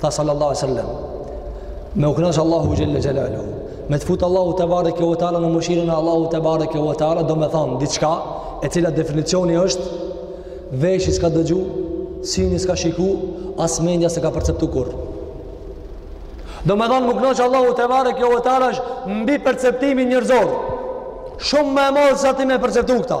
tha sallallahu alaihi wasallam me u kënaqë Allahu xhelle xhelaluhu me të fut Allahu te bareke ve teala në mëshirën e Allahu te bareke ve teala domethonë diçka e cila definicioni është veshi s'ka dëgju sini s'ka shiku as mendja s'ka perceptu kurrë domethonë m'u kënaqë Allahu te bareke ve teala është mbi perceptimin njerëzor shumë më e madh sa ti me perceptu këta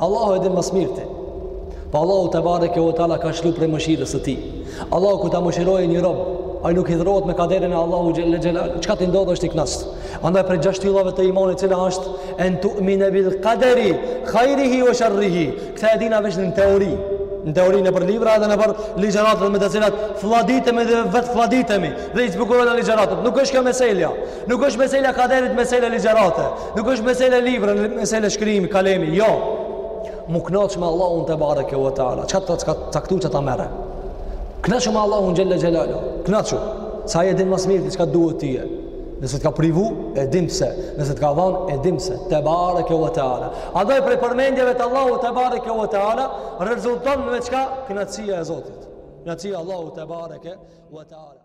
Allahu e din ma s'mirti. Po Allahu te bareke ve teala ka shlu prej mëshirës së tij. Allahu kur ta mëshirojë një rob, ai nuk hidhërohet me kaderin e Allahu xhelle xhelal. Çka t'i ndodh është i knaqt. Andaj prej gjashtë shtyllave të imanit cila është en tu'mine bil qadari khairihi wa sharrihi. Këta e dina vetëm në teori. Në teori nëpër libra edhe nëpër ligjëratat me të cilat flladitemi dhe vet flladitemi dhe i zbukurojmë ligjëratat. Nuk është kjo meselja. Nuk është meselja kaderit, meselja ligjëratë. Nuk është mesele libra, mesele shkrimi, kalemi, jo. M'u knaqë me Allahun te bareke ve teala. Çka të ka caktu, çka ta merr? Knaqu me Allahun xhelle xhelal. Knaqu, se e din ma s'mirti çka duhet tyje. Nëse të ka privu, e din pse. Nëse të ka dhanë, e din pse. Te bareke ve teala. Andaj prej përmendjeve të Allahut te bareke ve teala, rezulton me çka knaqësia e Zotit. Knaqësia e Allahut te bareke ve teala.